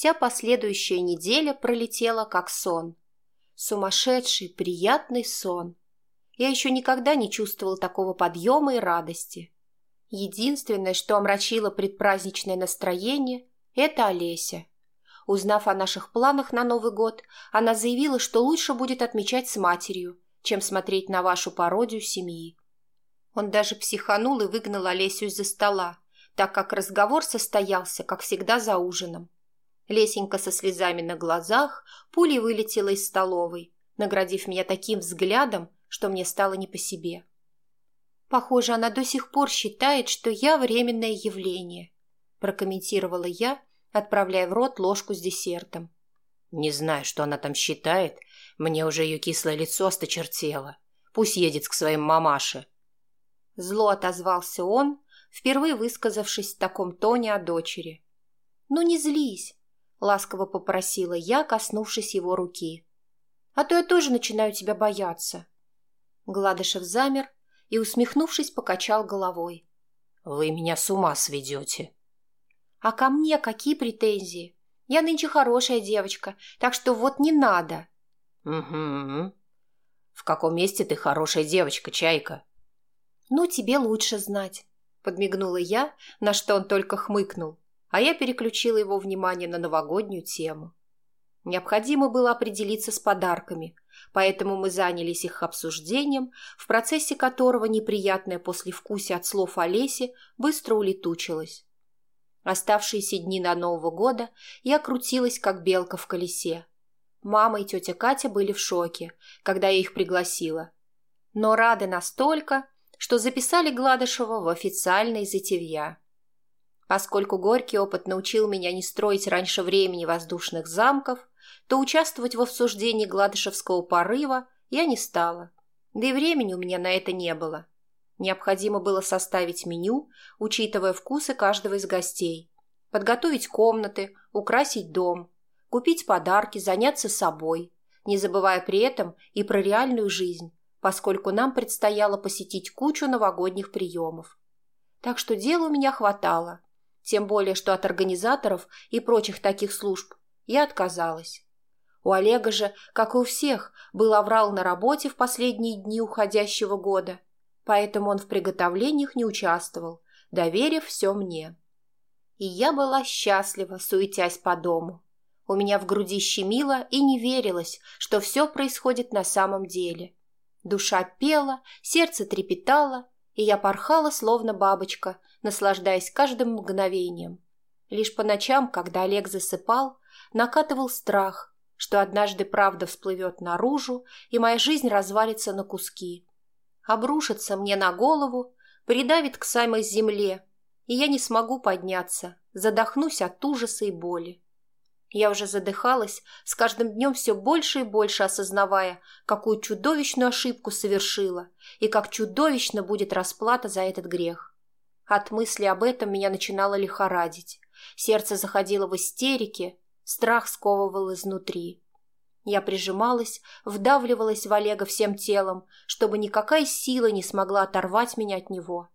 Вся последующая неделя пролетела как сон. Сумасшедший, приятный сон. Я еще никогда не чувствовал такого подъема и радости. Единственное, что омрачило предпраздничное настроение, это Олеся. Узнав о наших планах на Новый год, она заявила, что лучше будет отмечать с матерью, чем смотреть на вашу пародию семьи. Он даже психанул и выгнал Олесю из-за стола, так как разговор состоялся, как всегда, за ужином. Лесенька со слезами на глазах пулей вылетела из столовой, наградив меня таким взглядом, что мне стало не по себе. «Похоже, она до сих пор считает, что я временное явление», прокомментировала я, отправляя в рот ложку с десертом. «Не знаю, что она там считает. Мне уже ее кислое лицо осточертело. Пусть едет к своим мамаше». Зло отозвался он, впервые высказавшись в таком тоне о дочери. «Ну не злись», — ласково попросила я, коснувшись его руки. «А то я тоже начинаю тебя бояться». Гладышев замер и, усмехнувшись, покачал головой. «Вы меня с ума сведете». «А ко мне какие претензии? Я нынче хорошая девочка, так что вот не надо». «Угу. В каком месте ты хорошая девочка, Чайка?» «Ну, тебе лучше знать», — подмигнула я, на что он только хмыкнул, а я переключила его внимание на новогоднюю тему. Необходимо было определиться с подарками, поэтому мы занялись их обсуждением, в процессе которого неприятное послевкусие от слов Олеси быстро улетучилось. Оставшиеся дни до Нового года я крутилась, как белка в колесе. Мама и тетя Катя были в шоке, когда я их пригласила. Но рады настолько, что записали Гладышева в официальные затевья. Поскольку горький опыт научил меня не строить раньше времени воздушных замков, то участвовать в обсуждении гладышевского порыва я не стала. Да и времени у меня на это не было. Необходимо было составить меню, учитывая вкусы каждого из гостей, подготовить комнаты, украсить дом, купить подарки, заняться собой, не забывая при этом и про реальную жизнь, поскольку нам предстояло посетить кучу новогодних приемов. Так что дела у меня хватало, тем более, что от организаторов и прочих таких служб я отказалась. У Олега же, как и у всех, был аврал на работе в последние дни уходящего года, поэтому он в приготовлениях не участвовал, доверив все мне. И я была счастлива, суетясь по дому. У меня в груди щемило и не верилось, что все происходит на самом деле. Душа пела, сердце трепетало, и я порхала, словно бабочка, наслаждаясь каждым мгновением. Лишь по ночам, когда Олег засыпал, накатывал страх, что однажды правда всплывет наружу, и моя жизнь развалится на куски. Обрушится мне на голову, придавит к самой земле, и я не смогу подняться, задохнусь от ужаса и боли. Я уже задыхалась, с каждым днем все больше и больше осознавая, какую чудовищную ошибку совершила и как чудовищно будет расплата за этот грех. От мысли об этом меня начинало лихорадить. Сердце заходило в истерике, Страх сковывал изнутри. Я прижималась, вдавливалась в Олега всем телом, чтобы никакая сила не смогла оторвать меня от него.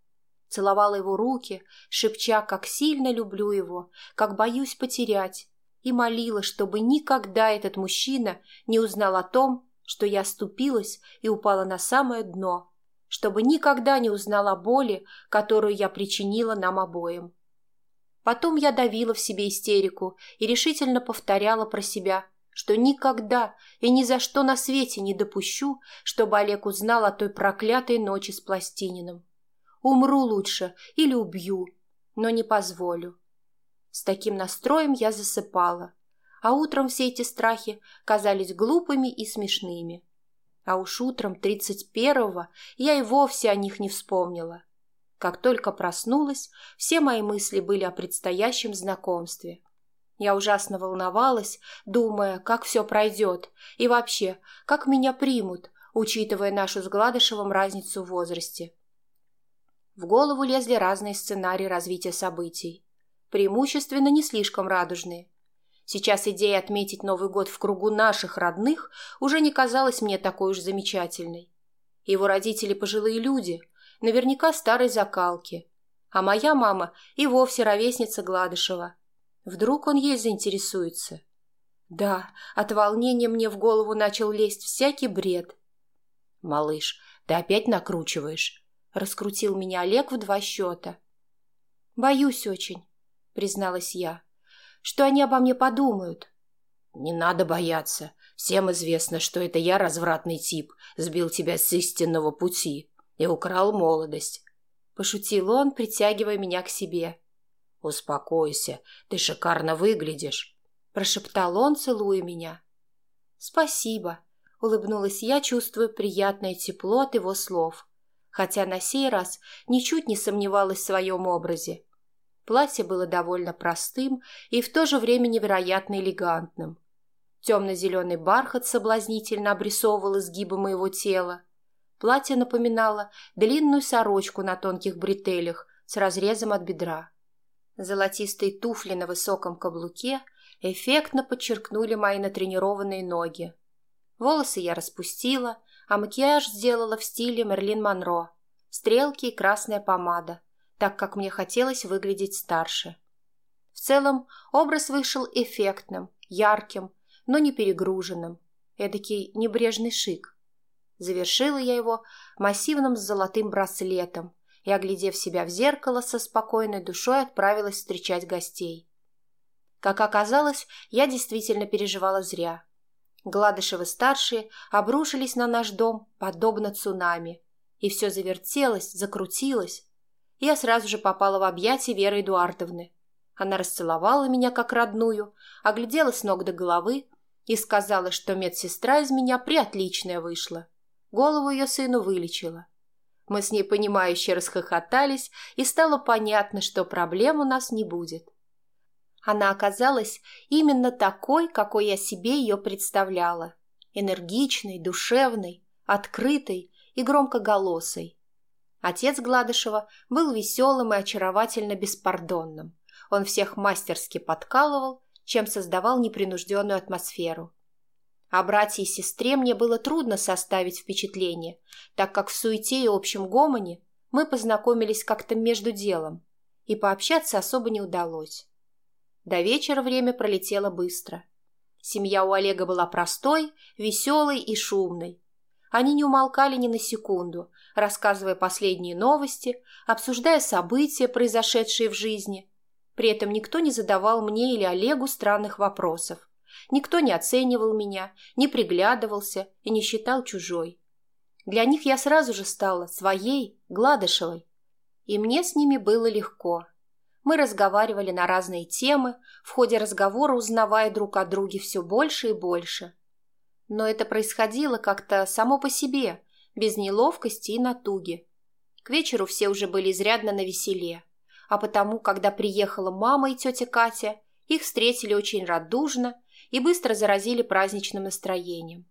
Целовала его руки, шепча, как сильно люблю его, как боюсь потерять, и молила, чтобы никогда этот мужчина не узнал о том, что я оступилась и упала на самое дно, чтобы никогда не узнал о боли, которую я причинила нам обоим. Потом я давила в себе истерику и решительно повторяла про себя, что никогда и ни за что на свете не допущу, чтобы Олег узнал о той проклятой ночи с Пластининым. Умру лучше или убью, но не позволю. С таким настроем я засыпала, а утром все эти страхи казались глупыми и смешными. А уж утром тридцать первого я и вовсе о них не вспомнила. Как только проснулась, все мои мысли были о предстоящем знакомстве. Я ужасно волновалась, думая, как все пройдет, и вообще, как меня примут, учитывая нашу с Гладышевым разницу в возрасте. В голову лезли разные сценарии развития событий. Преимущественно не слишком радужные. Сейчас идея отметить Новый год в кругу наших родных уже не казалась мне такой уж замечательной. Его родители пожилые люди – наверняка старой закалки, а моя мама и вовсе ровесница Гладышева. Вдруг он ей заинтересуется? Да, от волнения мне в голову начал лезть всякий бред. «Малыш, ты опять накручиваешь?» Раскрутил меня Олег в два счета. «Боюсь очень», — призналась я, — «что они обо мне подумают». «Не надо бояться. Всем известно, что это я развратный тип, сбил тебя с истинного пути и украл молодость», — пошутил он, притягивая меня к себе. «Успокойся, ты шикарно выглядишь», — прошептал он, целуя меня. «Спасибо», — улыбнулась я, чувствуя приятное тепло от его слов, хотя на сей раз ничуть не сомневалась в своем образе. Платье было довольно простым и в то же время невероятно элегантным. Темно-зеленый бархат соблазнительно обрисовывал изгибы моего тела. Платье напоминало длинную сорочку на тонких бретелях с разрезом от бедра. Золотистые туфли на высоком каблуке эффектно подчеркнули мои натренированные ноги. Волосы я распустила, а макияж сделала в стиле Мерлин Монро. Стрелки и красная помада, так как мне хотелось выглядеть старше. В целом образ вышел эффектным, ярким, но не перегруженным. Эдакий небрежный шик. Завершила я его массивным золотым браслетом, и, оглядев себя в зеркало, со спокойной душой отправилась встречать гостей. Как оказалось, я действительно переживала зря. Гладышевы-старшие обрушились на наш дом, подобно цунами, и все завертелось, закрутилось. Я сразу же попала в объятия Веры Эдуардовны. Она расцеловала меня как родную, оглядела с ног до головы и сказала, что медсестра из меня приотличная вышла. Голову ее сыну вылечила. Мы с ней понимающе расхохотались, и стало понятно, что проблем у нас не будет. Она оказалась именно такой, какой я себе ее представляла. Энергичной, душевной, открытой и громкоголосой. Отец Гладышева был веселым и очаровательно беспардонным. Он всех мастерски подкалывал, чем создавал непринужденную атмосферу. О братье и сестре мне было трудно составить впечатление, так как в суете и общем гомоне мы познакомились как-то между делом, и пообщаться особо не удалось. До вечера время пролетело быстро. Семья у Олега была простой, веселой и шумной. Они не умолкали ни на секунду, рассказывая последние новости, обсуждая события, произошедшие в жизни. При этом никто не задавал мне или Олегу странных вопросов. Никто не оценивал меня, не приглядывался и не считал чужой. Для них я сразу же стала своей, Гладышевой. И мне с ними было легко. Мы разговаривали на разные темы, в ходе разговора узнавая друг о друге все больше и больше. Но это происходило как-то само по себе, без неловкости и натуги. К вечеру все уже были изрядно навеселе, а потому, когда приехала мама и тетя Катя, их встретили очень радужно и быстро заразили праздничным настроением.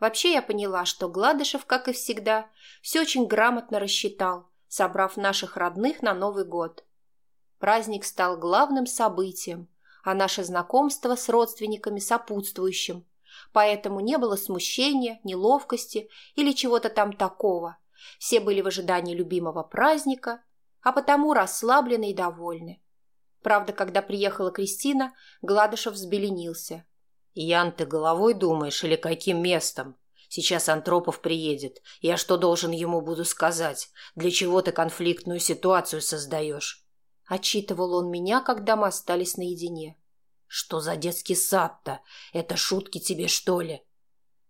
Вообще я поняла, что Гладышев, как и всегда, все очень грамотно рассчитал, собрав наших родных на Новый год. Праздник стал главным событием, а наше знакомство с родственниками сопутствующим, поэтому не было смущения, неловкости или чего-то там такого. Все были в ожидании любимого праздника, а потому расслаблены и довольны. Правда, когда приехала Кристина, Гладышев взбеленился. «Ян, ты головой думаешь или каким местом? Сейчас Антропов приедет. Я что должен ему буду сказать? Для чего ты конфликтную ситуацию создаешь?» Отчитывал он меня, когда мы остались наедине. «Что за детский сад-то? Это шутки тебе, что ли?»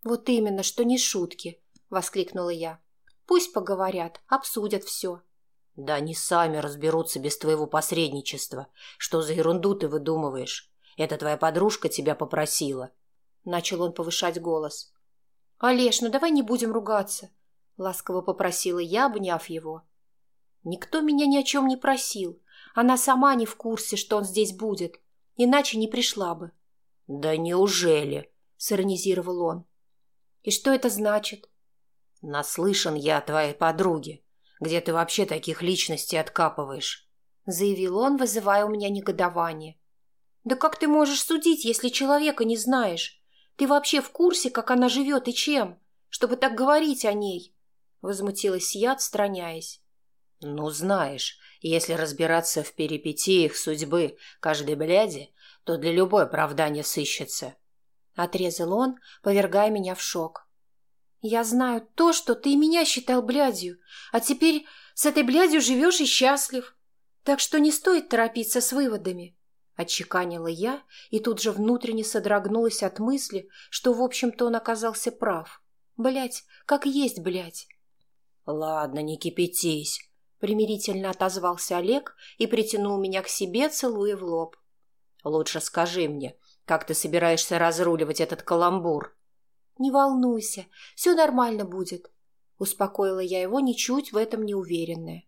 «Вот именно, что не шутки», — воскликнула я. «Пусть поговорят, обсудят все». Да они сами разберутся без твоего посредничества. Что за ерунду ты выдумываешь? Это твоя подружка тебя попросила. Начал он повышать голос. Олеж, ну давай не будем ругаться. Ласково попросила я, обняв его. Никто меня ни о чем не просил. Она сама не в курсе, что он здесь будет. Иначе не пришла бы. Да неужели? Сиронизировал он. И что это значит? Наслышан я о твоей подруге. Где ты вообще таких личностей откапываешь?» Заявил он, вызывая у меня негодование. «Да как ты можешь судить, если человека не знаешь? Ты вообще в курсе, как она живет и чем? Чтобы так говорить о ней?» Возмутилась я, отстраняясь. Ну, знаешь, если разбираться в перипетиях судьбы каждой бляди, то для любой оправдания сыщется. Отрезал он, повергая меня в шок. Я знаю то, что ты меня считал блядью, а теперь с этой блядью живешь и счастлив. Так что не стоит торопиться с выводами. Отчеканила я и тут же внутренне содрогнулась от мысли, что, в общем-то, он оказался прав. Блять, как есть блять. Ладно, не кипятись, примирительно отозвался Олег и притянул меня к себе, целуя в лоб. Лучше скажи мне, как ты собираешься разруливать этот каламбур? Не волнуйся, все нормально будет. Успокоила я его, ничуть в этом не уверенная.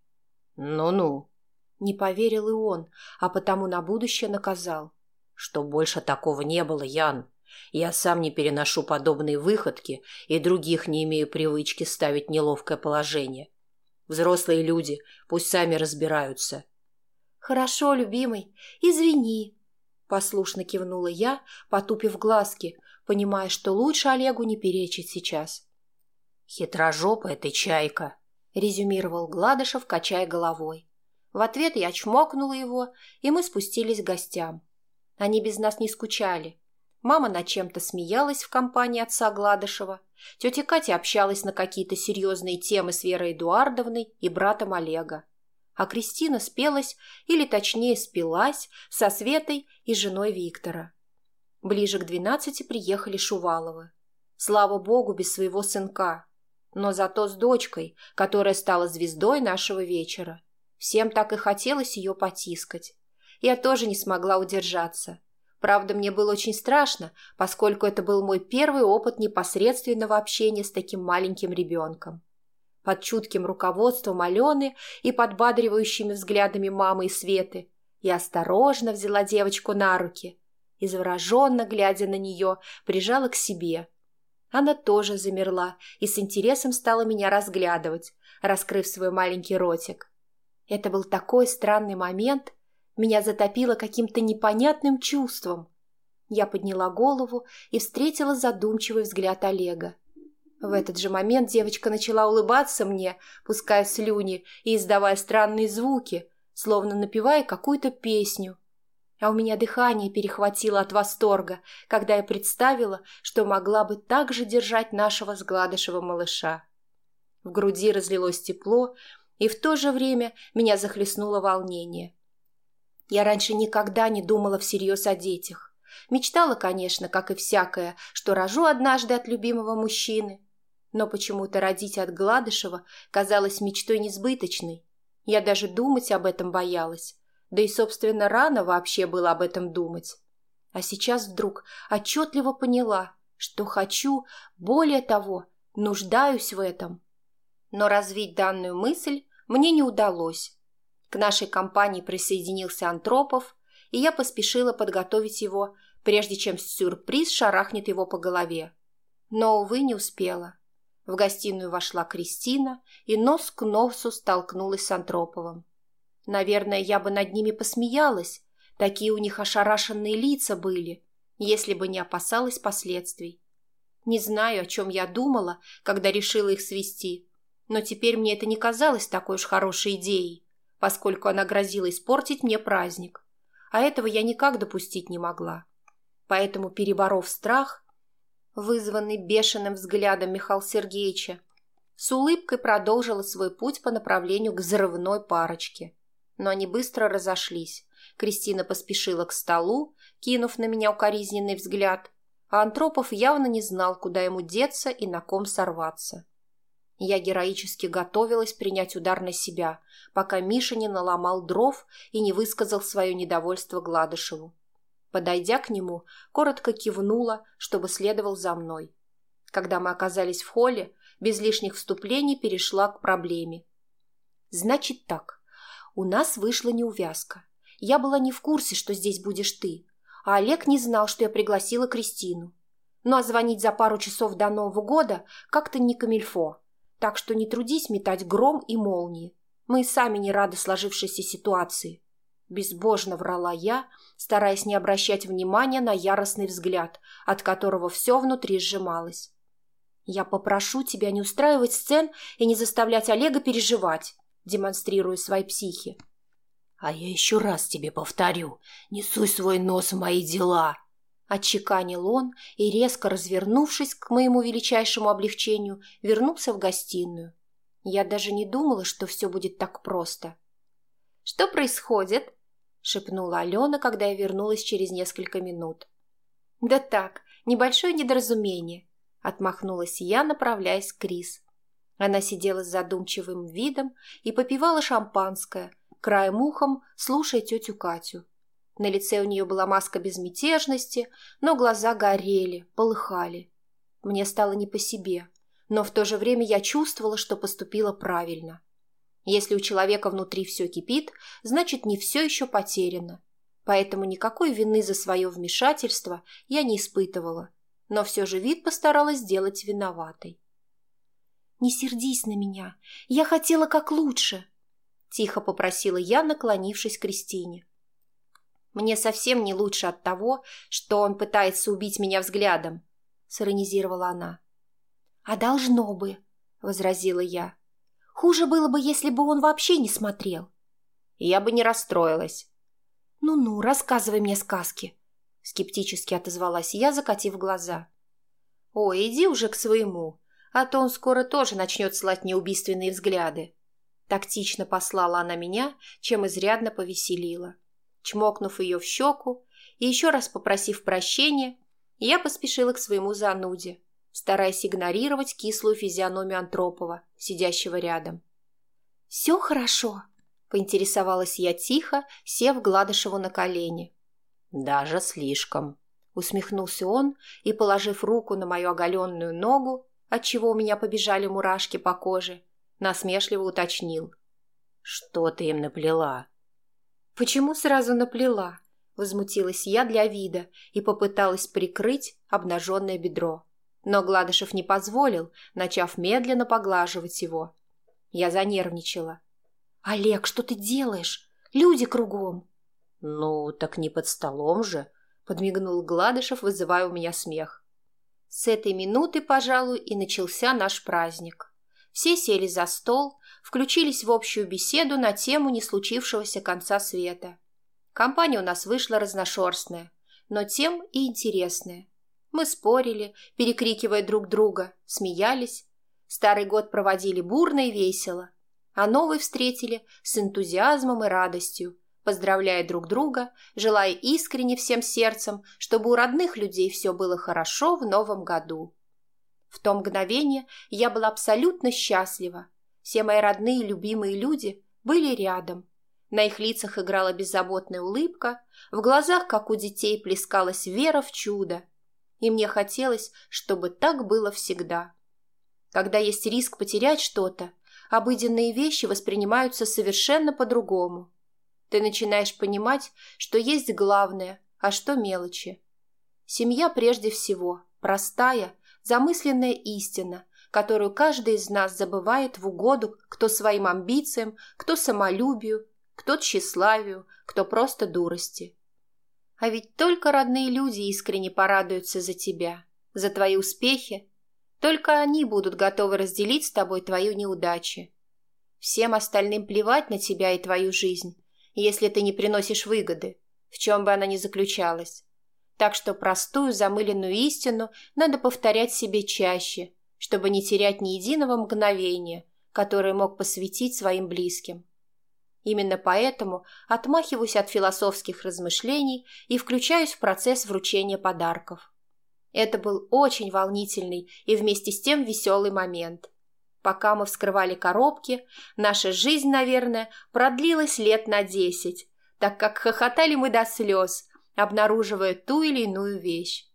Ну-ну. Не поверил и он, а потому на будущее наказал. Что больше такого не было, Ян. Я сам не переношу подобные выходки и других не имею привычки ставить неловкое положение. Взрослые люди пусть сами разбираются. Хорошо, любимый, извини. Послушно кивнула я, потупив глазки, понимая, что лучше Олегу не перечить сейчас. «Хитрожопая ты чайка», — резюмировал Гладышев, качая головой. В ответ я чмокнула его, и мы спустились к гостям. Они без нас не скучали. Мама над чем-то смеялась в компании отца Гладышева. Тетя Катя общалась на какие-то серьезные темы с Верой Эдуардовной и братом Олега. А Кристина спелась, или точнее спилась, со Светой и женой Виктора. Ближе к двенадцати приехали Шуваловы. Слава богу, без своего сынка. Но зато с дочкой, которая стала звездой нашего вечера. Всем так и хотелось ее потискать. Я тоже не смогла удержаться. Правда, мне было очень страшно, поскольку это был мой первый опыт непосредственного общения с таким маленьким ребенком. Под чутким руководством Алены и подбадривающими взглядами мамы и Светы я осторожно взяла девочку на руки – и, завороженно глядя на нее, прижала к себе. Она тоже замерла и с интересом стала меня разглядывать, раскрыв свой маленький ротик. Это был такой странный момент, меня затопило каким-то непонятным чувством. Я подняла голову и встретила задумчивый взгляд Олега. В этот же момент девочка начала улыбаться мне, пуская слюни и издавая странные звуки, словно напевая какую-то песню а у меня дыхание перехватило от восторга, когда я представила, что могла бы так же держать нашего сгладышего малыша. В груди разлилось тепло, и в то же время меня захлестнуло волнение. Я раньше никогда не думала всерьез о детях. Мечтала, конечно, как и всякое, что рожу однажды от любимого мужчины. Но почему-то родить от Гладышева казалось мечтой несбыточной. Я даже думать об этом боялась да и, собственно, рано вообще было об этом думать. А сейчас вдруг отчетливо поняла, что хочу, более того, нуждаюсь в этом. Но развить данную мысль мне не удалось. К нашей компании присоединился Антропов, и я поспешила подготовить его, прежде чем сюрприз шарахнет его по голове. Но, увы, не успела. В гостиную вошла Кристина и нос к носу столкнулась с Антроповым. Наверное, я бы над ними посмеялась. Такие у них ошарашенные лица были, если бы не опасалась последствий. Не знаю, о чем я думала, когда решила их свести, но теперь мне это не казалось такой уж хорошей идеей, поскольку она грозила испортить мне праздник. А этого я никак допустить не могла. Поэтому, переборов страх, вызванный бешеным взглядом Михаила Сергеевича, с улыбкой продолжила свой путь по направлению к взрывной парочке но они быстро разошлись. Кристина поспешила к столу, кинув на меня укоризненный взгляд, а Антропов явно не знал, куда ему деться и на ком сорваться. Я героически готовилась принять удар на себя, пока Миша не наломал дров и не высказал свое недовольство Гладышеву. Подойдя к нему, коротко кивнула, чтобы следовал за мной. Когда мы оказались в холле, без лишних вступлений перешла к проблеме. «Значит так, у нас вышла неувязка. Я была не в курсе, что здесь будешь ты, а Олег не знал, что я пригласила Кристину. Ну а звонить за пару часов до Нового года как-то не камильфо. Так что не трудись метать гром и молнии. Мы сами не рады сложившейся ситуации. Безбожно врала я, стараясь не обращать внимания на яростный взгляд, от которого все внутри сжималось. «Я попрошу тебя не устраивать сцен и не заставлять Олега переживать», демонстрируя свои психи. «А я еще раз тебе повторю, не суй свой нос в мои дела!» Отчеканил он и, резко развернувшись к моему величайшему облегчению, вернулся в гостиную. Я даже не думала, что все будет так просто. «Что происходит?» – шепнула Алена, когда я вернулась через несколько минут. «Да так, небольшое недоразумение», – отмахнулась я, направляясь к Крис. Она сидела с задумчивым видом и попивала шампанское, краем ухом слушая тетю Катю. На лице у нее была маска безмятежности, но глаза горели, полыхали. Мне стало не по себе, но в то же время я чувствовала, что поступила правильно. Если у человека внутри все кипит, значит, не все еще потеряно. Поэтому никакой вины за свое вмешательство я не испытывала, но все же вид постаралась сделать виноватой. «Не сердись на меня, я хотела как лучше», – тихо попросила я, наклонившись к Кристине. Мне совсем не лучше от того, что он пытается убить меня взглядом, — сиронизировала она. — А должно бы, — возразила я. Хуже было бы, если бы он вообще не смотрел. Я бы не расстроилась. «Ну-ну, рассказывай мне сказки», — скептически отозвалась я, закатив глаза. «Ой, иди уже к своему, а то он скоро тоже начнет слать неубийственные взгляды». Тактично послала она меня, чем изрядно повеселила. Чмокнув ее в щеку и еще раз попросив прощения, я поспешила к своему зануде, стараясь игнорировать кислую физиономию Антропова, сидящего рядом. «Все хорошо?» – поинтересовалась я тихо, сев Гладышеву на колени. «Даже слишком», – усмехнулся он и, положив руку на мою оголенную ногу, отчего у меня побежали мурашки по коже, насмешливо уточнил. «Что ты им наплела?» «Почему сразу наплела?» – возмутилась я для вида и попыталась прикрыть обнаженное бедро. Но Гладышев не позволил, начав медленно поглаживать его. Я занервничала. «Олег, что ты делаешь? Люди кругом!» «Ну, так не под столом же!» – подмигнул Гладышев, вызывая у меня смех. С этой минуты, пожалуй, и начался наш праздник. Все сели за стол, включились в общую беседу на тему не случившегося конца света. Компания у нас вышла разношерстная, но тем и интересная. Мы спорили, перекрикивая друг друга, смеялись. Старый год проводили бурно и весело, а новый встретили с энтузиазмом и радостью, поздравляя друг друга, желая искренне всем сердцем, чтобы у родных людей все было хорошо в новом году. В то мгновение я была абсолютно счастлива. Все мои родные и любимые люди были рядом. На их лицах играла беззаботная улыбка, в глазах, как у детей, плескалась вера в чудо. И мне хотелось, чтобы так было всегда. Когда есть риск потерять что-то, обыденные вещи воспринимаются совершенно по-другому. Ты начинаешь понимать, что есть главное, а что мелочи. Семья прежде всего, простая, замысленная истина, которую каждый из нас забывает в угоду кто своим амбициям, кто самолюбию, кто тщеславию, кто просто дурости. А ведь только родные люди искренне порадуются за тебя, за твои успехи. Только они будут готовы разделить с тобой твою неудачи. Всем остальным плевать на тебя и твою жизнь, если ты не приносишь выгоды, в чем бы она ни заключалась. Так что простую замыленную истину надо повторять себе чаще, чтобы не терять ни единого мгновения, которое мог посвятить своим близким. Именно поэтому отмахиваюсь от философских размышлений и включаюсь в процесс вручения подарков. Это был очень волнительный и вместе с тем веселый момент. Пока мы вскрывали коробки, наша жизнь, наверное, продлилась лет на десять, так как хохотали мы до слез, обнаруживая ту или иную вещь.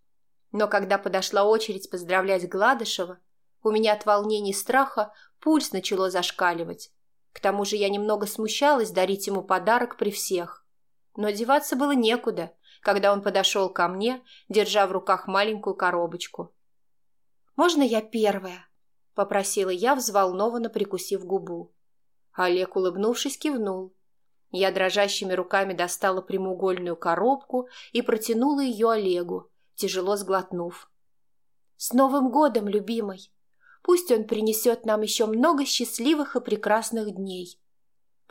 Но когда подошла очередь поздравлять Гладышева, у меня от волнений и страха пульс начало зашкаливать. К тому же я немного смущалась дарить ему подарок при всех. Но одеваться было некуда, когда он подошел ко мне, держа в руках маленькую коробочку. «Можно я первая?» – попросила я, взволнованно прикусив губу. Олег, улыбнувшись, кивнул. Я дрожащими руками достала прямоугольную коробку и протянула ее Олегу, тяжело сглотнув. «С Новым годом, любимый! Пусть он принесет нам еще много счастливых и прекрасных дней!»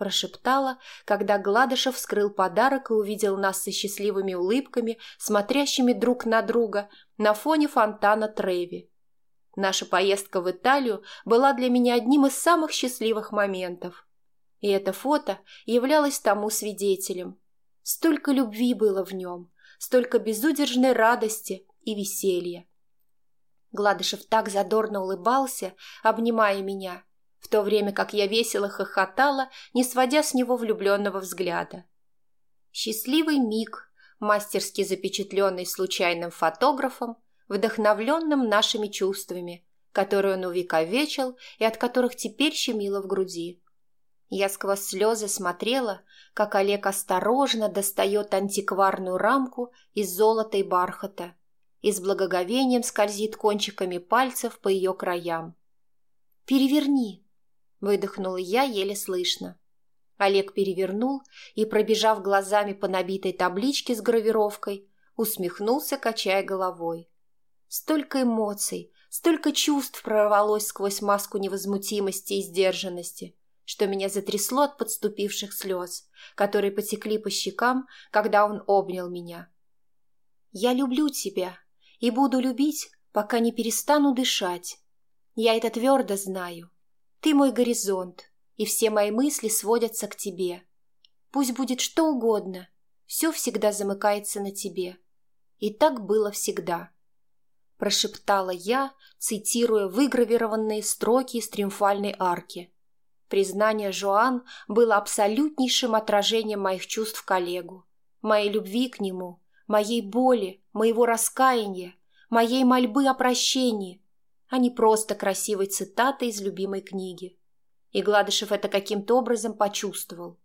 прошептала, когда Гладышев вскрыл подарок и увидел нас со счастливыми улыбками, смотрящими друг на друга на фоне фонтана Треви. Наша поездка в Италию была для меня одним из самых счастливых моментов. И это фото являлось тому свидетелем. Столько любви было в нем, столько безудержной радости и веселья. Гладышев так задорно улыбался, обнимая меня – в то время как я весело хохотала, не сводя с него влюбленного взгляда. Счастливый миг, мастерски запечатленный случайным фотографом, вдохновленным нашими чувствами, которые он увековечил и от которых теперь щемило в груди. Я сквозь слезы смотрела, как Олег осторожно достает антикварную рамку из золота и бархата и с благоговением скользит кончиками пальцев по ее краям. «Переверни», Выдохнула я еле слышно. Олег перевернул и, пробежав глазами по набитой табличке с гравировкой, усмехнулся, качая головой. Столько эмоций, столько чувств прорвалось сквозь маску невозмутимости и сдержанности, что меня затрясло от подступивших слез, которые потекли по щекам, когда он обнял меня. «Я люблю тебя и буду любить, пока не перестану дышать. Я это твердо знаю. Ты мой горизонт, и все мои мысли сводятся к тебе. Пусть будет что угодно, все всегда замыкается на тебе. И так было всегда. Прошептала я, цитируя выгравированные строки из триумфальной арки. Признание Жоан было абсолютнейшим отражением моих чувств к Олегу, моей любви к нему, моей боли, моего раскаяния, моей мольбы о прощении, а не просто красивой цитатой из любимой книги. И Гладышев это каким-то образом почувствовал.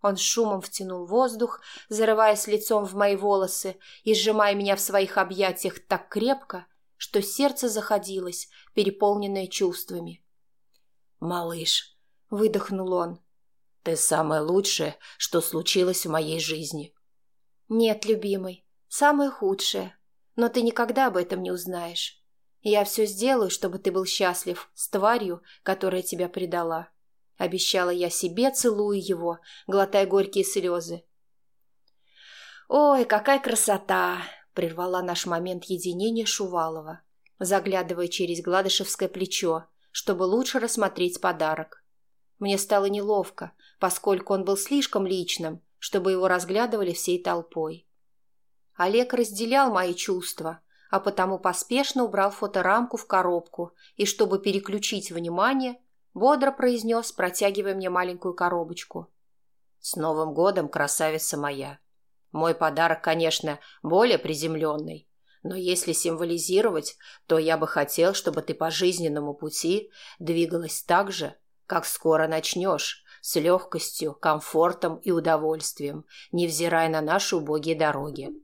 Он шумом втянул воздух, зарываясь лицом в мои волосы и сжимая меня в своих объятиях так крепко, что сердце заходилось, переполненное чувствами. «Малыш», — выдохнул он, — «ты самое лучшее, что случилось в моей жизни». «Нет, любимый, самое худшее, но ты никогда об этом не узнаешь. Я все сделаю, чтобы ты был счастлив с тварью, которая тебя предала. Обещала я себе, целуя его, глотая горькие слезы. «Ой, какая красота!» — прервала наш момент единения Шувалова, заглядывая через гладышевское плечо, чтобы лучше рассмотреть подарок. Мне стало неловко, поскольку он был слишком личным, чтобы его разглядывали всей толпой. Олег разделял мои чувства, а потому поспешно убрал фоторамку в коробку и, чтобы переключить внимание, бодро произнес, протягивая мне маленькую коробочку. «С Новым годом, красавица моя! Мой подарок, конечно, более приземленный, но если символизировать, то я бы хотел, чтобы ты по жизненному пути двигалась так же, как скоро начнешь, с легкостью, комфортом и удовольствием, невзирая на наши убогие дороги».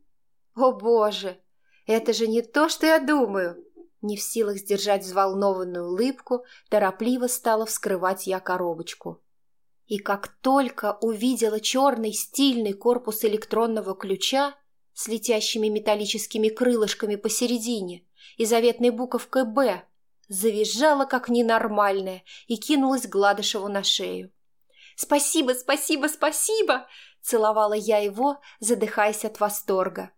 «О, Боже!» Это же не то, что я думаю. Не в силах сдержать взволнованную улыбку, торопливо стала вскрывать я коробочку. И как только увидела черный стильный корпус электронного ключа с летящими металлическими крылышками посередине и заветной буковкой «Б», завизжала как ненормальная и кинулась Гладышеву на шею. «Спасибо, спасибо, спасибо!» – целовала я его, задыхаясь от восторга.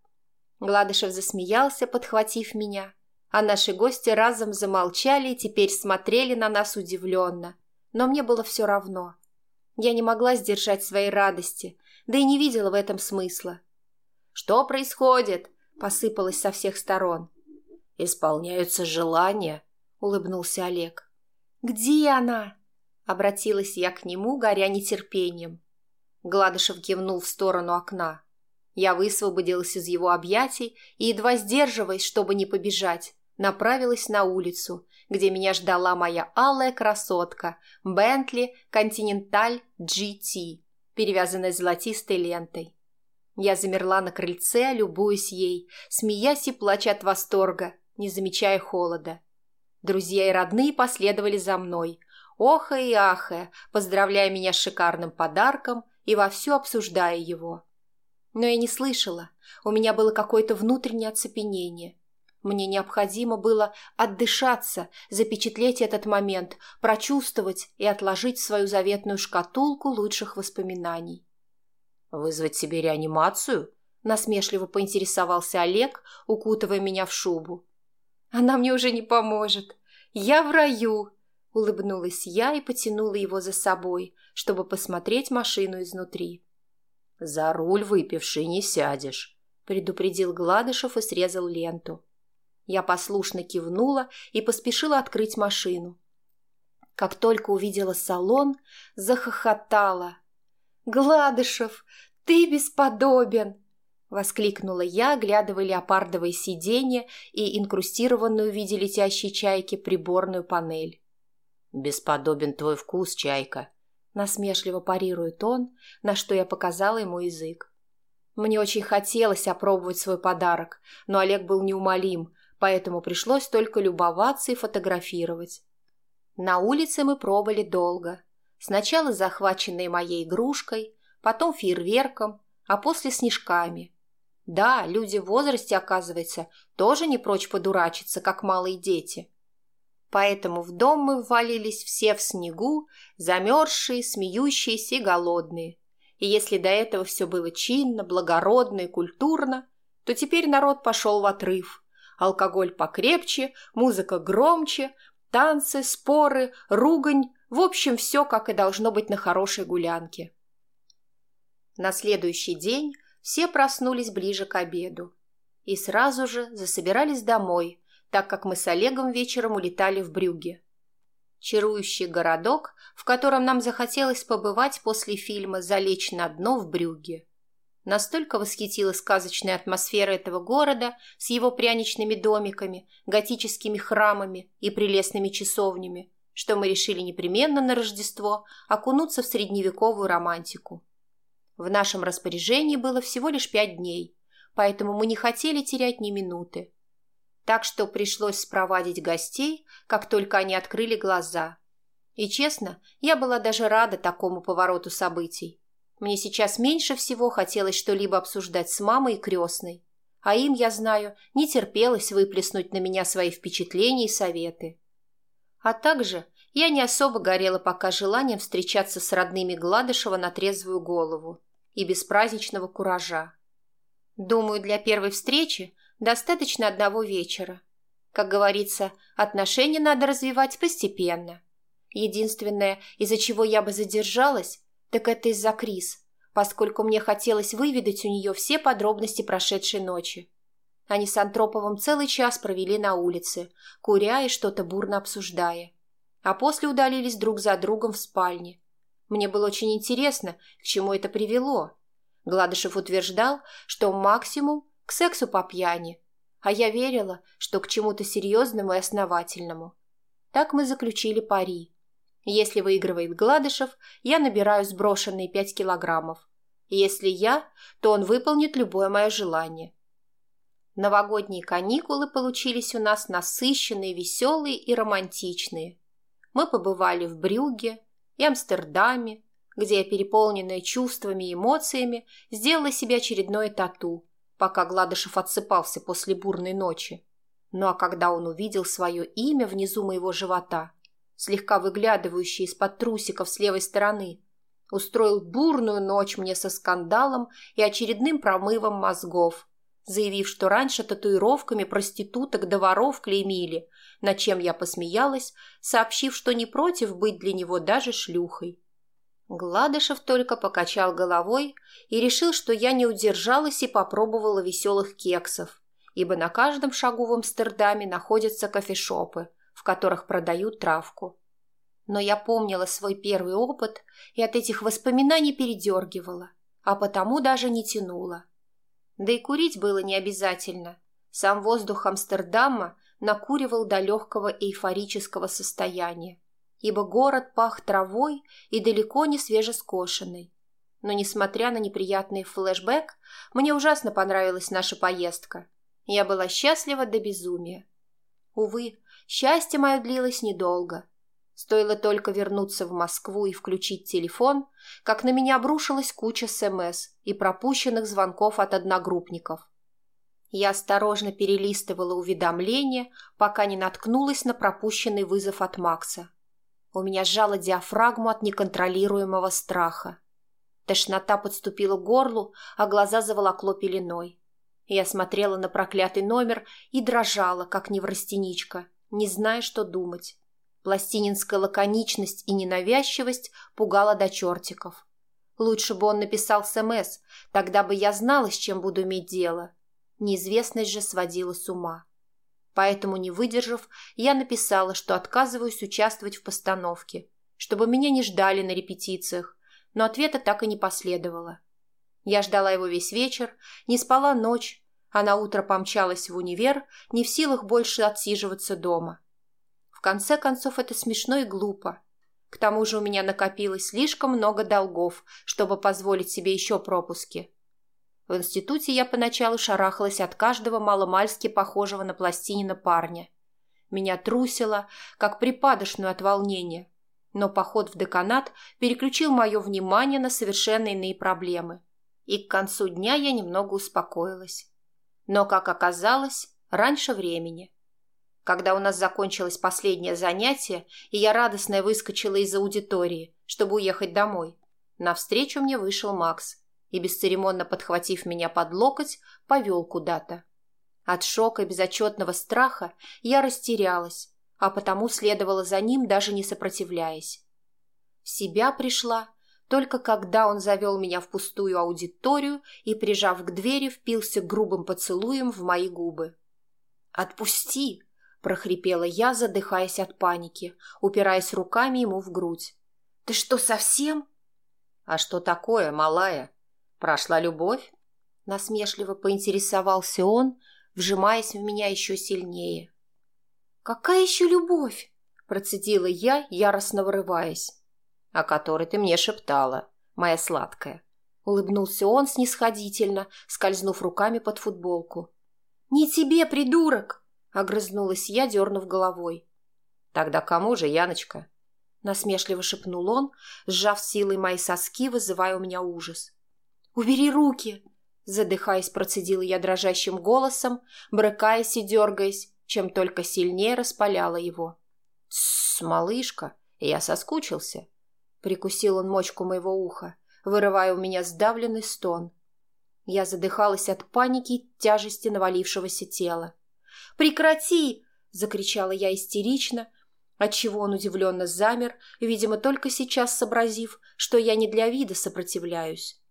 Гладышев засмеялся, подхватив меня, а наши гости разом замолчали и теперь смотрели на нас удивленно. Но мне было все равно. Я не могла сдержать своей радости, да и не видела в этом смысла. «Что происходит?» — посыпалось со всех сторон. «Исполняются желания», — улыбнулся Олег. «Где она?» — обратилась я к нему, горя нетерпением. Гладышев кивнул в сторону окна. Я высвободилась из его объятий и, едва сдерживаясь, чтобы не побежать, направилась на улицу, где меня ждала моя алая красотка Бентли Континенталь GT, перевязанная золотистой лентой. Я замерла на крыльце, любуясь ей, смеясь и плача от восторга, не замечая холода. Друзья и родные последовали за мной, охая и ахая, поздравляя меня с шикарным подарком и вовсю обсуждая его. Но я не слышала, у меня было какое-то внутреннее оцепенение. Мне необходимо было отдышаться, запечатлеть этот момент, прочувствовать и отложить в свою заветную шкатулку лучших воспоминаний. «Вызвать себе реанимацию?» – насмешливо поинтересовался Олег, укутывая меня в шубу. «Она мне уже не поможет. Я в раю!» – улыбнулась я и потянула его за собой, чтобы посмотреть машину изнутри. «За руль выпивший не сядешь», – предупредил Гладышев и срезал ленту. Я послушно кивнула и поспешила открыть машину. Как только увидела салон, захохотала. «Гладышев, ты бесподобен!» — воскликнула я, оглядывая леопардовое сиденье и инкрустированную в виде летящей чайки приборную панель. «Бесподобен твой вкус, чайка!» — насмешливо парирует он, на что я показала ему язык. Мне очень хотелось опробовать свой подарок, но Олег был неумолим, поэтому пришлось только любоваться и фотографировать. На улице мы пробовали долго. Сначала захваченные моей игрушкой, потом фейерверком, а после снежками. Да, люди в возрасте, оказывается, тоже не прочь подурачиться, как малые дети. Поэтому в дом мы ввалились все в снегу, замерзшие, смеющиеся и голодные. И если до этого все было чинно, благородно и культурно, то теперь народ пошел в отрыв – алкоголь покрепче, музыка громче, танцы, споры, ругань, в общем, все, как и должно быть на хорошей гулянке. На следующий день все проснулись ближе к обеду и сразу же засобирались домой, так как мы с Олегом вечером улетали в Брюге. Чарующий городок, в котором нам захотелось побывать после фильма «Залечь на дно в Брюге». Настолько восхитила сказочная атмосфера этого города с его пряничными домиками, готическими храмами и прелестными часовнями, что мы решили непременно на Рождество окунуться в средневековую романтику. В нашем распоряжении было всего лишь пять дней, поэтому мы не хотели терять ни минуты. Так что пришлось спровадить гостей, как только они открыли глаза. И честно, я была даже рада такому повороту событий. Мне сейчас меньше всего хотелось что-либо обсуждать с мамой и крестной. А им, я знаю, не терпелось выплеснуть на меня свои впечатления и советы. А также я не особо горела пока желанием встречаться с родными Гладышева на трезвую голову и без праздничного куража. Думаю, для первой встречи достаточно одного вечера. Как говорится, отношения надо развивать постепенно. Единственное, из-за чего я бы задержалась, так это из-за Крис, поскольку мне хотелось выведать у нее все подробности прошедшей ночи. Они с Антроповым целый час провели на улице, куря и что-то бурно обсуждая. А после удалились друг за другом в спальне. Мне было очень интересно, к чему это привело. Гладышев утверждал, что максимум к сексу по пьяни, а я верила, что к чему-то серьезному и основательному. Так мы заключили пари. Если выигрывает Гладышев, я набираю сброшенные пять килограммов. Если я, то он выполнит любое мое желание. Новогодние каникулы получились у нас насыщенные, веселые и романтичные. Мы побывали в Брюгге и Амстердаме, где я, переполненная чувствами и эмоциями, сделала себе очередное тату, пока Гладышев отсыпался после бурной ночи. Ну а когда он увидел свое имя внизу моего живота – слегка выглядывающий из-под трусиков с левой стороны, устроил бурную ночь мне со скандалом и очередным промывом мозгов, заявив, что раньше татуировками проституток до воров клеймили, над чем я посмеялась, сообщив, что не против быть для него даже шлюхой. Гладышев только покачал головой и решил, что я не удержалась и попробовала веселых кексов, ибо на каждом шагу в Амстердаме находятся кофешопы – в которых продают травку. Но я помнила свой первый опыт и от этих воспоминаний передергивала, а потому даже не тянула. Да и курить было не обязательно. Сам воздух Амстердама накуривал до легкого эйфорического состояния, ибо город пах травой и далеко не свежескошенной. Но, несмотря на неприятный флешбэк, мне ужасно понравилась наша поездка. Я была счастлива до безумия. Увы, Счастье мое длилось недолго. Стоило только вернуться в Москву и включить телефон, как на меня обрушилась куча СМС и пропущенных звонков от одногруппников. Я осторожно перелистывала уведомления, пока не наткнулась на пропущенный вызов от Макса. У меня сжала диафрагму от неконтролируемого страха. Тошнота подступила к горлу, а глаза заволокло пеленой. Я смотрела на проклятый номер и дрожала, как неврастеничка, не зная, что думать. Пластининская лаконичность и ненавязчивость пугала до чертиков. Лучше бы он написал СМС, тогда бы я знала, с чем буду иметь дело. Неизвестность же сводила с ума. Поэтому, не выдержав, я написала, что отказываюсь участвовать в постановке, чтобы меня не ждали на репетициях, но ответа так и не последовало. Я ждала его весь вечер, не спала ночь, а на утро помчалась в универ, не в силах больше отсиживаться дома. В конце концов, это смешно и глупо. К тому же у меня накопилось слишком много долгов, чтобы позволить себе еще пропуски. В институте я поначалу шарахалась от каждого маломальски похожего на пластинина парня. Меня трусило, как припадочную от волнения, но поход в деканат переключил мое внимание на совершенно иные проблемы. И к концу дня я немного успокоилась. Но, как оказалось, раньше времени. Когда у нас закончилось последнее занятие, и я радостно выскочила из аудитории, чтобы уехать домой, навстречу мне вышел Макс и, бесцеремонно подхватив меня под локоть, повел куда-то. От шока и безотчетного страха я растерялась, а потому следовала за ним, даже не сопротивляясь. В себя пришла только когда он завел меня в пустую аудиторию и, прижав к двери, впился грубым поцелуем в мои губы. «Отпусти!» – прохрипела я, задыхаясь от паники, упираясь руками ему в грудь. «Ты что, совсем?» «А что такое, малая? Прошла любовь?» Насмешливо поинтересовался он, вжимаясь в меня еще сильнее. «Какая еще любовь?» – процедила я, яростно вырываясь. «О которой ты мне шептала, моя сладкая». Улыбнулся он снисходительно, скользнув руками под футболку. «Не тебе, придурок!» – огрызнулась я, дернув головой. «Тогда кому же, Яночка?» – насмешливо шепнул он, сжав силой мои соски, вызывая у меня ужас. «Убери руки!» – задыхаясь, процедила я дрожащим голосом, брыкаясь и дергаясь, чем только сильнее распаляла его. «Тссс, малышка, я соскучился», — прикусил он мочку моего уха, вырывая у меня сдавленный стон. Я задыхалась от паники и тяжести навалившегося тела. «Прекрати!» — закричала я истерично, отчего он удивленно замер, видимо, только сейчас сообразив, что я не для вида сопротивляюсь.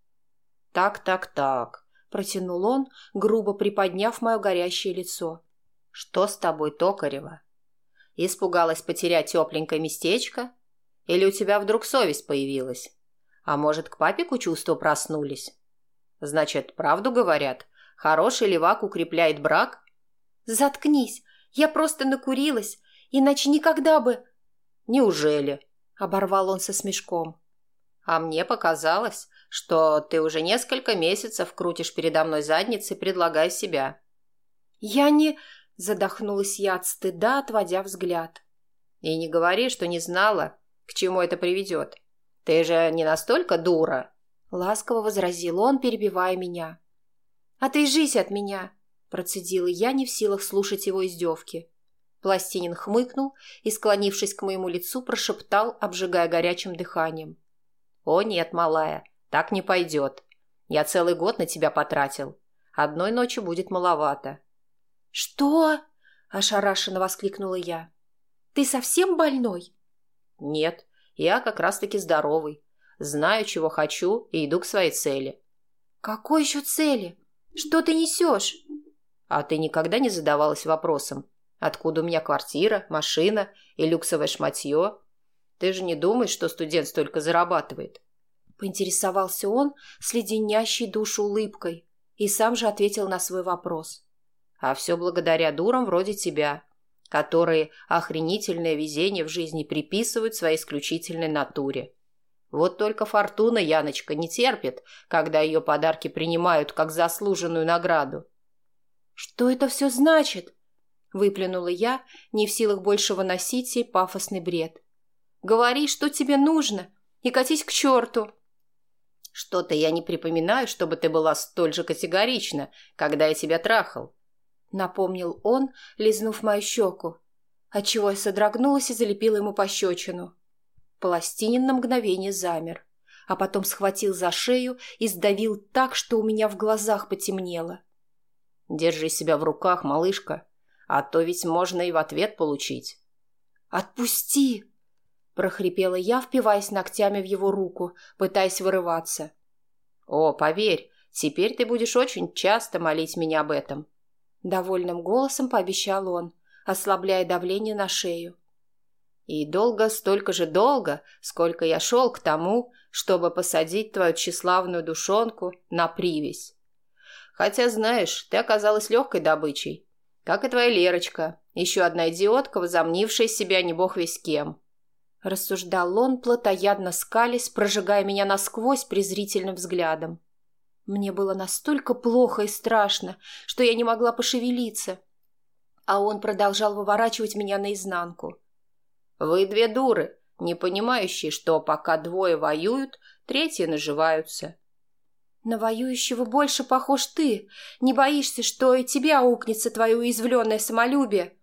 «Так, так, так», — протянул он, грубо приподняв мое горящее лицо. «Что с тобой, Токарева? Испугалась потерять тепленькое местечко? Или у тебя вдруг совесть появилась? А может, к папику чувства проснулись? Значит, правду говорят? Хороший левак укрепляет брак?» «Заткнись! Я просто накурилась, иначе никогда бы...» «Неужели?» — оборвал он со смешком. «А мне показалось, что ты уже несколько месяцев крутишь передо мной задницей, предлагая себя». «Я не...» Задохнулась я от стыда, отводя взгляд. «И не говори, что не знала, к чему это приведет. Ты же не настолько дура!» Ласково возразил он, перебивая меня. «Отъезжись от меня!» Процедила я, не в силах слушать его издевки. Пластинин хмыкнул и, склонившись к моему лицу, прошептал, обжигая горячим дыханием. «О нет, малая, так не пойдет. Я целый год на тебя потратил. Одной ночи будет маловато. «Что?» – ошарашенно воскликнула я. «Ты совсем больной?» «Нет, я как раз-таки здоровый. Знаю, чего хочу и иду к своей цели». «Какой еще цели? Что ты несешь?» «А ты никогда не задавалась вопросом, откуда у меня квартира, машина и люксовое шматье? Ты же не думаешь, что студент столько зарабатывает?» Поинтересовался он с леденящей душу улыбкой и сам же ответил на свой вопрос. А все благодаря дурам вроде тебя, которые охренительное везение в жизни приписывают своей исключительной натуре. Вот только фортуна, Яночка, не терпит, когда ее подарки принимают как заслуженную награду. «Что это все значит?» – выплюнула я, не в силах больше выносить сей пафосный бред. «Говори, что тебе нужно, и катись к черту!» Что-то я не припоминаю, чтобы ты была столь же категорична, когда я тебя трахал. Напомнил он, лизнув мою щеку, отчего я содрогнулась и залепила ему пощечину. Пластинин на мгновение замер, а потом схватил за шею и сдавил так, что у меня в глазах потемнело. «Держи себя в руках, малышка, а то ведь можно и в ответ получить». «Отпусти!» – прохрипела я, впиваясь ногтями в его руку, пытаясь вырываться. «О, поверь, теперь ты будешь очень часто молить меня об этом», – довольным голосом пообещал он, ослабляя давление на шею. «И долго, столько же долго, сколько я шел к тому, чтобы посадить твою тщеславную душонку на привязь. Хотя, знаешь, ты оказалась легкой добычей, как и твоя Лерочка, еще одна идиотка, возомнившая себя не бог весь кем». Рассуждал он, плотоядно скались, прожигая меня насквозь презрительным взглядом. Мне было настолько плохо и страшно, что я не могла пошевелиться. А он продолжал выворачивать меня наизнанку. «Вы две дуры, не понимающие, что пока двое воюют, третьи наживаются». «На воюющего больше похож ты. Не боишься, что и тебе аукнется твое уязвленное самолюбие?»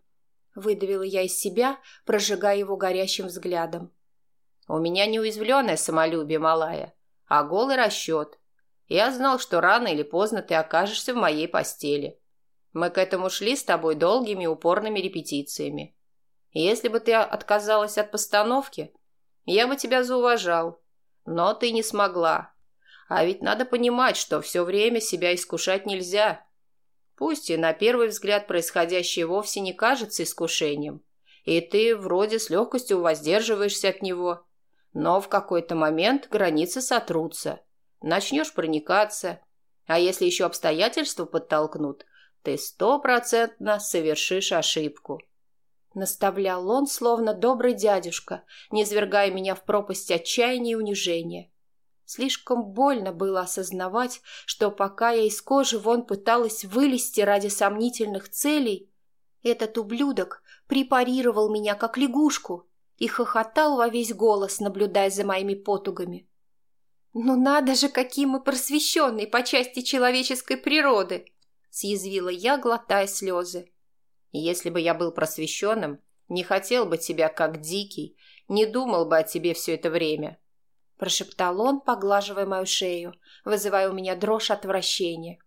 Выдавила я из себя, прожигая его горящим взглядом. «У меня не уязвленное самолюбие, малая, а голый расчет. Я знал, что рано или поздно ты окажешься в моей постели. Мы к этому шли с тобой долгими упорными репетициями. Если бы ты отказалась от постановки, я бы тебя зауважал. Но ты не смогла. А ведь надо понимать, что все время себя искушать нельзя. Пусть и на первый взгляд происходящее вовсе не кажется искушением, и ты вроде с легкостью воздерживаешься от него, но в какой-то момент границы сотрутся, начнешь проникаться, а если еще обстоятельства подтолкнут, ты стопроцентно совершишь ошибку. Наставлял он, словно добрый дядюшка, не свергая меня в пропасть отчаяния и унижения. Слишком больно было осознавать, что пока я из кожи вон пыталась вылезти ради сомнительных целей, этот ублюдок препарировал меня как лягушку и хохотал во весь голос, наблюдая за моими потугами. «Ну надо же, какие мы просвещенные по части человеческой природы!» — съязвила я, глотая слезы. «Если бы я был просвещенным, не хотел бы тебя как дикий, не думал бы о тебе все это время», прошептал он, поглаживая мою шею, вызывая у меня дрожь отвращения.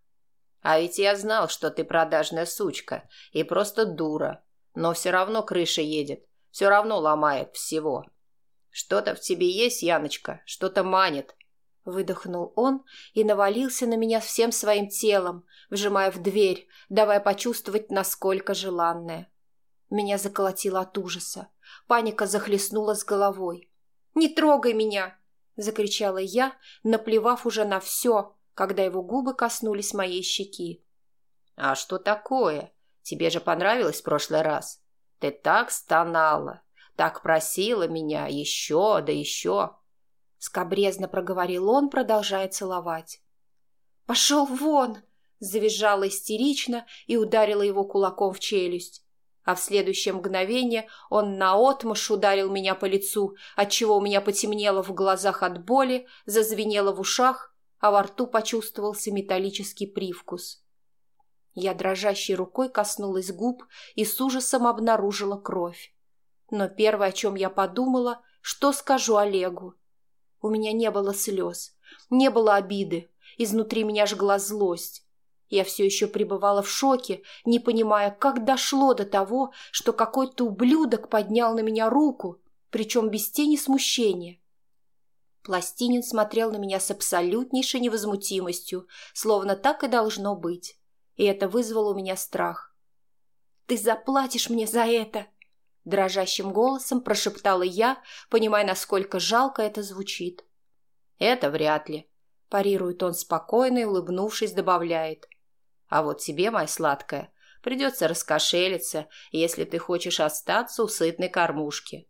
«А ведь я знал, что ты продажная сучка и просто дура, но все равно крыша едет, все равно ломает всего. Что-то в тебе есть, Яночка, что-то манит». Выдохнул он и навалился на меня всем своим телом, вжимая в дверь, давая почувствовать, насколько желанное. Меня заколотило от ужаса. Паника захлестнула с головой. «Не трогай меня!» — закричала я, наплевав уже на все, когда его губы коснулись моей щеки. «А что такое? Тебе же понравилось в прошлый раз? Ты так стонала, так просила меня еще да еще!» Скобрезно проговорил он, продолжая целовать. «Пошел вон!» — завизжала истерично и ударила его кулаком в челюсть а в следующее мгновение он наотмашь ударил меня по лицу, отчего у меня потемнело в глазах от боли, зазвенело в ушах, а во рту почувствовался металлический привкус. Я дрожащей рукой коснулась губ и с ужасом обнаружила кровь. Но первое, о чем я подумала, что скажу Олегу. У меня не было слез, не было обиды, изнутри меня жгла злость. Я все еще пребывала в шоке, не понимая, как дошло до того, что какой-то ублюдок поднял на меня руку, причем без тени смущения. Пластинин смотрел на меня с абсолютнейшей невозмутимостью, словно так и должно быть. И это вызвало у меня страх. «Ты заплатишь мне за это!» Дрожащим голосом прошептала я, понимая, насколько жалко это звучит. «Это вряд ли», – парирует он спокойно и, улыбнувшись, добавляет. А вот тебе, моя сладкая, придется раскошелиться, если ты хочешь остаться у сытной кормушки.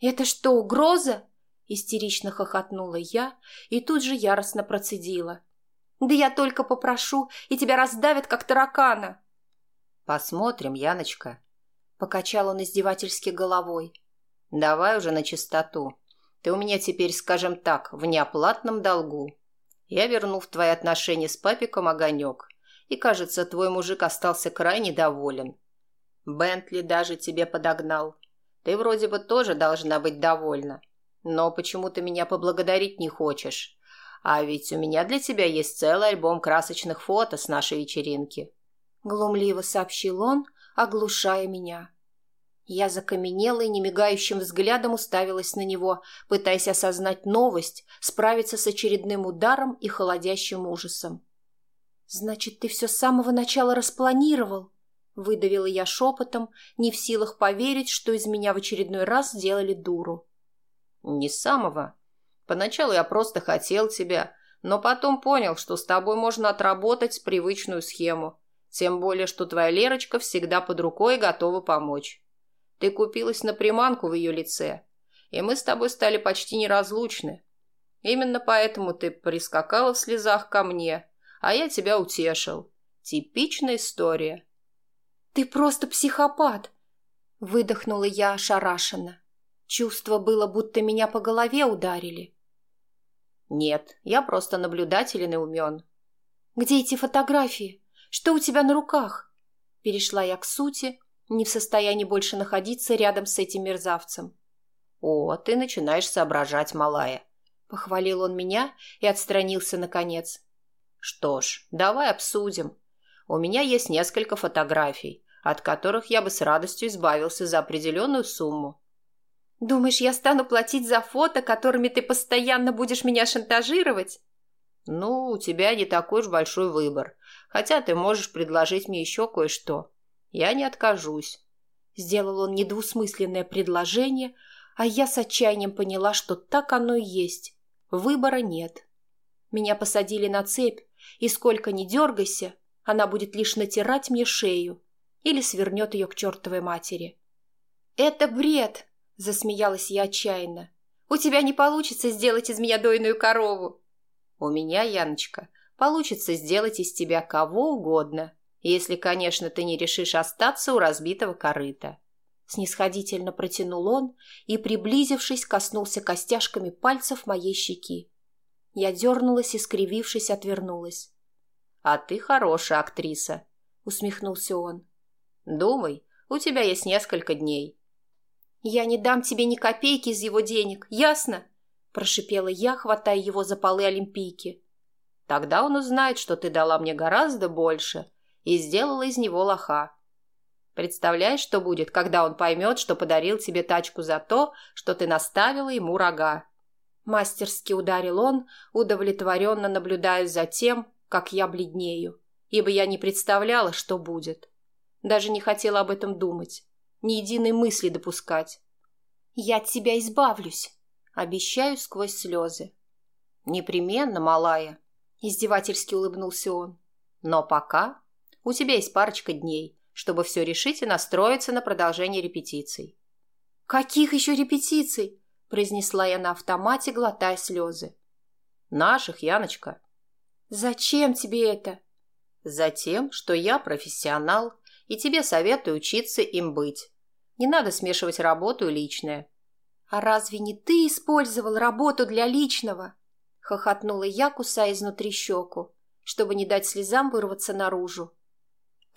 «Это что, угроза?» – истерично хохотнула я и тут же яростно процедила. «Да я только попрошу, и тебя раздавят, как таракана!» «Посмотрим, Яночка», – покачал он издевательски головой. «Давай уже на чистоту. Ты у меня теперь, скажем так, в неоплатном долгу. Я вернул в твои отношения с папиком огонек, и, кажется, твой мужик остался крайне доволен. Бентли даже тебе подогнал. Ты вроде бы тоже должна быть довольна. Но почему ты меня поблагодарить не хочешь? А ведь у меня для тебя есть целый альбом красочных фото с нашей вечеринки. Глумливо сообщил он, оглушая меня. Я закаменела и немигающим взглядом уставилась на него, пытаясь осознать новость, справиться с очередным ударом и холодящим ужасом. «Значит, ты все с самого начала распланировал?» — выдавила я шепотом, не в силах поверить, что из меня в очередной раз сделали дуру. «Не с самого. Поначалу я просто хотел тебя, но потом понял, что с тобой можно отработать привычную схему, тем более, что твоя Лерочка всегда под рукой и готова помочь». Ты купилась на приманку в ее лице, и мы с тобой стали почти неразлучны. Именно поэтому ты прискакала в слезах ко мне, а я тебя утешил. Типичная история. Ты просто психопат, выдохнула я ошарашенно. Чувство было, будто меня по голове ударили. Нет, я просто наблюдателен и умен. Где эти фотографии? Что у тебя на руках? Перешла я к сути, не в состоянии больше находиться рядом с этим мерзавцем. «О, ты начинаешь соображать, малая», — похвалил он меня и отстранился наконец. «Что ж, давай обсудим. У меня есть несколько фотографий, от которых я бы с радостью избавился за определенную сумму». «Думаешь, я стану платить за фото, которыми ты постоянно будешь меня шантажировать?» «Ну, у тебя не такой уж большой выбор, хотя ты можешь предложить мне еще кое-что. Я не откажусь. Сделал он недвусмысленное предложение, а я с отчаянием поняла, что так оно и есть. Выбора нет. Меня посадили на цепь, и сколько ни дергайся, она будет лишь натирать мне шею или свернет ее к чертовой матери. «Это бред!» – засмеялась я отчаянно. «У тебя не получится сделать из меня дойную корову!» «У меня, Яночка, получится сделать из тебя кого угодно», если, конечно, ты не решишь остаться у разбитого корыта. Снисходительно протянул он и, приблизившись, коснулся костяшками пальцев моей щеки. Я дернулась и, скривившись, отвернулась. — А ты хорошая актриса, — усмехнулся он. — Думай, у тебя есть несколько дней. — Я не дам тебе ни копейки из его денег, ясно? — прошипела я, хватая его за полы Олимпийки. — Тогда он узнает, что ты дала мне гораздо больше, и сделала из него лоха. Представляешь, что будет, когда он поймет, что подарил тебе тачку за то, что ты наставила ему рога?» Мастерски ударил он, удовлетворенно наблюдая за тем, как я бледнею, ибо я не представляла, что будет. Даже не хотела об этом думать, ни единой мысли допускать. «Я от тебя избавлюсь», — обещаю сквозь слезы. «Непременно, малая», — издевательски улыбнулся он. «Но пока у тебя есть парочка дней, чтобы все решить и настроиться на продолжение репетиций». «Каких еще репетиций?» – произнесла я на автомате, глотая слезы. «Наших, Яночка». «Зачем тебе это?» «Затем, что я профессионал, и тебе советую учиться им быть. Не надо смешивать работу и личное». «А разве не ты использовал работу для личного?» – хохотнула я, кусая изнутри щеку, чтобы не дать слезам вырваться наружу.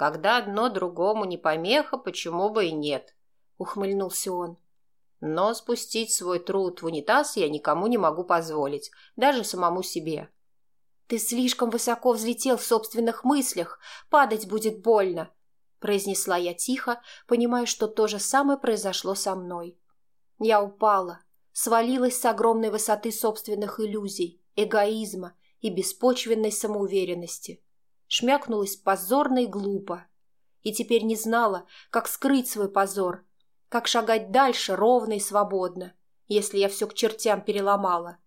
Когда одно другому не помеха, почему бы и нет? Ухмыльнулся он. Но спустить свой труд в унитаз я никому не могу позволить, даже самому себе. Ты слишком высоко взлетел в собственных мыслях, падать будет больно, произнесла я тихо, понимая, что то же самое произошло со мной. Я упала, свалилась с огромной высоты собственных иллюзий, эгоизма и беспочвенной самоуверенности шмякнулась позорно и глупо. И теперь не знала, как скрыть свой позор, как шагать дальше ровно и свободно, если я все к чертям переломала.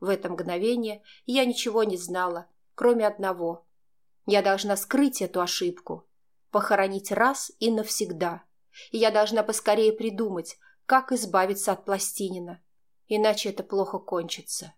В это мгновение я ничего не знала, кроме одного. Я должна скрыть эту ошибку, похоронить раз и навсегда. И я должна поскорее придумать, как избавиться от пластинина, иначе это плохо кончится.